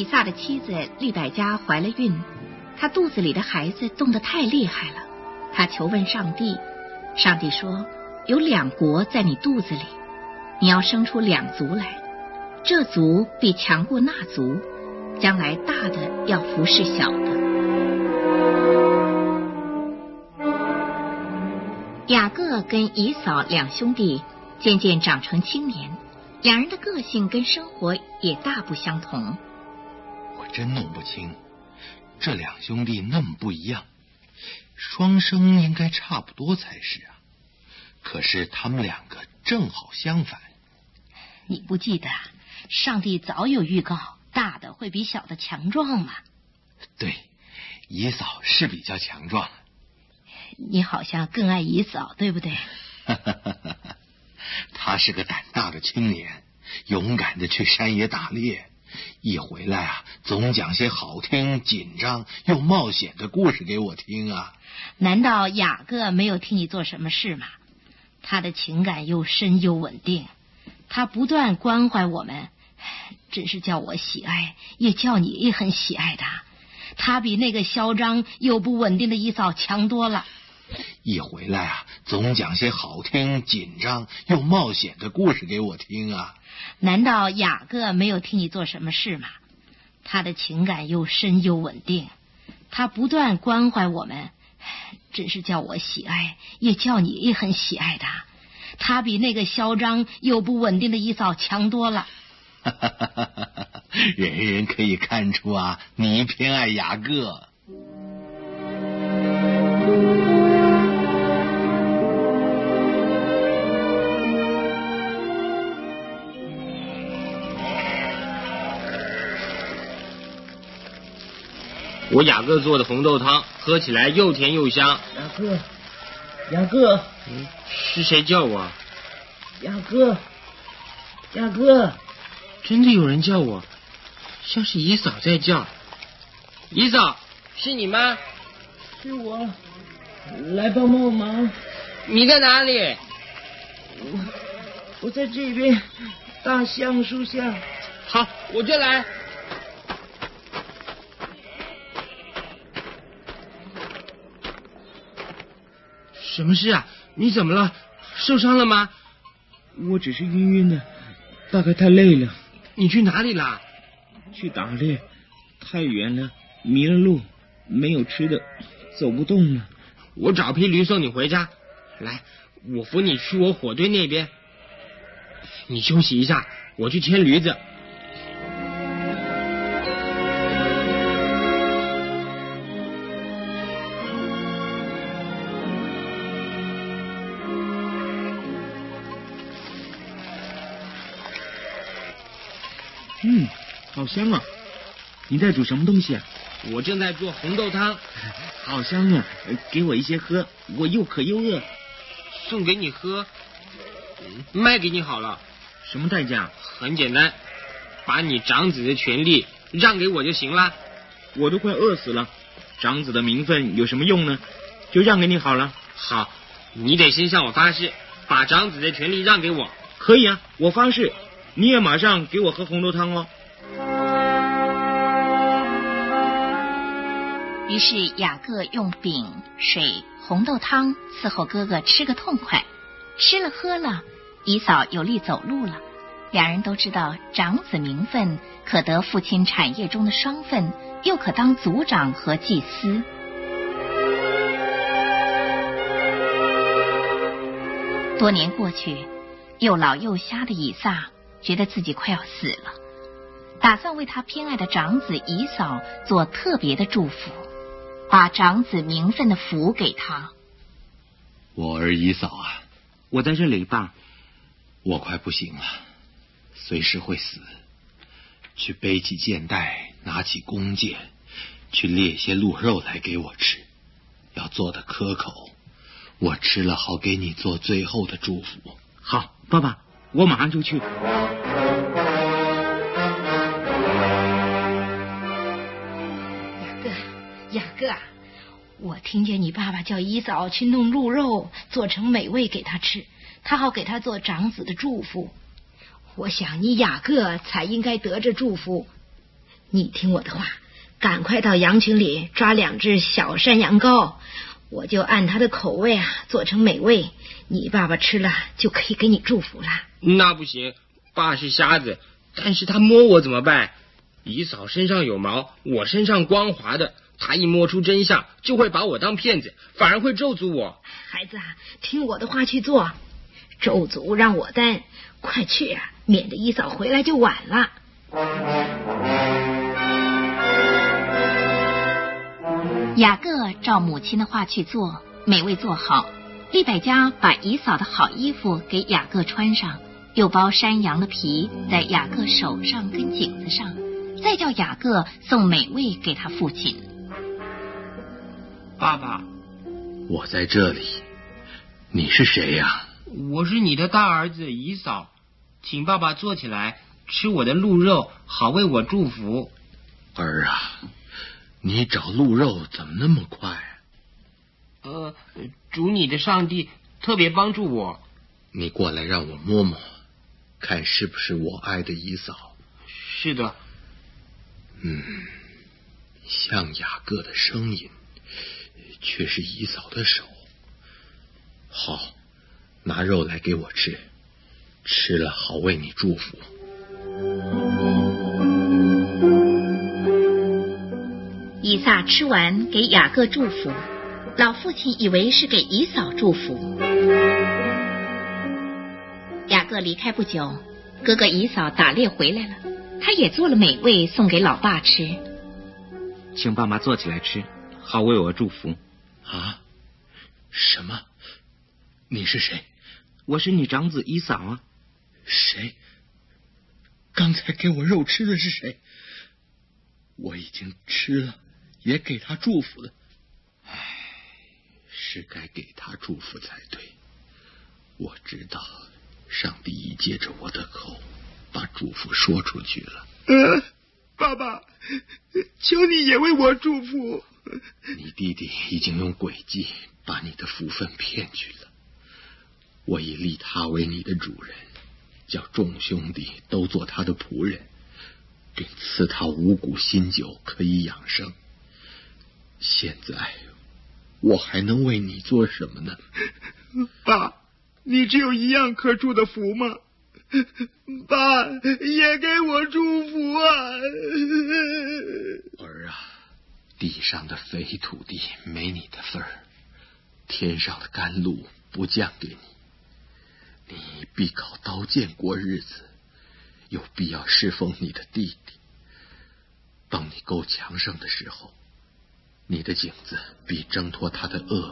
以撒的妻子利百加怀了孕，她肚子里的孩子冻得太厉害了，她求问上帝，上帝说有两国在你肚子里，你要生出两族来，这族必强过那族，将来大的要服侍小的。雅各跟以扫两兄弟渐渐长成青年，两人的个性跟生活也大不相同。我真弄不清，这两兄弟那么不一样，双生应该差不多才是啊。可是他们两个正好相反。你不记得上帝早有预告，大的会比小的强壮吗？对，姨嫂是比较强壮。你好像更爱姨嫂，对不对？他是个胆大的青年，勇敢的去山野打猎，一回来啊，总讲些好听、紧张又冒险的故事给我听啊。难道雅各没有替你做什么事吗？他的情感又深又稳定，他不断关怀我们，真是叫我喜爱，也叫你也很喜爱他。他比那个嚣张又不稳定的一嫂强多了。一回来啊，总讲些好听、紧张又冒险的故事给我听啊。难道雅各没有替你做什么事吗？他的情感又深又稳定，他不断关怀我们，真是叫我喜爱，也叫你也很喜爱他。他比那个嚣张又不稳定的姨嫂强多了。人人可以看出啊，你偏爱雅各。我雅各做的红豆汤，喝起来又甜又香。雅各，雅各，嗯，是谁叫我？雅各，雅各，真的有人叫我，像是姨嫂在叫。姨嫂，是你吗？是我，来帮帮忙。你在哪里？我我在这边大橡树下。好，我就来。什么事啊？你怎么了？受伤了吗？我只是晕晕的，大概太累了。你去哪里啦？去打猎，太远了，迷了路，没有吃的，走不动了。我找匹驴送你回家。来，我扶你去我火堆那边。你休息一下，我去牵驴子。嗯，好香啊！你在煮什么东西啊？我正在做红豆汤，好香啊！给我一些喝，我又渴又饿。送给你喝，卖给你好了。什么代价？很简单，把你长子的权利让给我就行了。我都快饿死了，长子的名分有什么用呢？就让给你好了。好，你得先向我发誓，把长子的权利让给我。可以啊，我发誓。你也马上给我喝红豆汤哦。于是雅各用饼、水、红豆汤伺候哥哥吃个痛快，吃了喝了，姨嫂有力走路了。两人都知道长子名分可得父亲产业中的双份，又可当族长和祭司。多年过去，又老又瞎的以撒。觉得自己快要死了，打算为他偏爱的长子姨嫂做特别的祝福，把长子名分的福给他。我儿姨嫂啊，我在这里吧，我快不行了，随时会死。去背起箭袋，拿起弓箭，去猎些鹿肉来给我吃，要做的可口，我吃了好给你做最后的祝福。好，爸爸。我马上就去。雅各，雅各，我听见你爸爸叫姨嫂去弄鹿肉，做成美味给他吃，他好给他做长子的祝福。我想你雅各才应该得着祝福，你听我的话，赶快到羊群里抓两只小山羊羔，我就按他的口味啊做成美味，你爸爸吃了就可以给你祝福了。那不行，爸是瞎子，但是他摸我怎么办？姨嫂身上有毛，我身上光滑的，他一摸出真相，就会把我当骗子，反而会咒诅我。孩子啊，听我的话去做，咒诅让我担，快去啊，免得姨嫂回来就晚了。雅各照母亲的话去做，美味做好。利百加把姨嫂的好衣服给雅各穿上，又包山羊的皮在雅各手上跟颈子上，再叫雅各送美味给他父亲。爸爸，我在这里，你是谁呀？我是你的大儿子姨嫂，请爸爸坐起来吃我的鹿肉，好为我祝福。儿啊，你找鹿肉怎么那么快？呃，主你的上帝特别帮助我。你过来让我摸摸，看是不是我爱的姨嫂。是的。嗯，像雅各的声音，却是姨嫂的手。好，拿肉来给我吃，吃了好为你祝福。以撒吃完，给雅各祝福。老父亲以为是给姨嫂祝福。雅各离开不久，哥哥姨嫂打猎回来了，他也做了美味送给老爸吃。请爸妈坐起来吃，好为我祝福。啊？什么？你是谁？我是你长子姨嫂啊。谁？刚才给我肉吃的是谁？我已经吃了，也给他祝福了。唉。是该给他祝福才对。我知道，上帝已借着我的口把祝福说出去了。呃，爸爸，求你也为我祝福。你弟弟已经用诡计把你的福分骗去了。我已立他为你的主人，叫众兄弟都做他的仆人，并赐他五谷新酒可以养生。现在。我还能为你做什么呢，爸？你只有一样可祝的福吗？爸，也给我祝福啊！儿啊，地上的肥土地没你的份儿，天上的甘露不降给你，你必靠刀剑过日子，有必要侍奉你的弟弟。当你够强盛的时候。你的颈子比挣脱他的恶，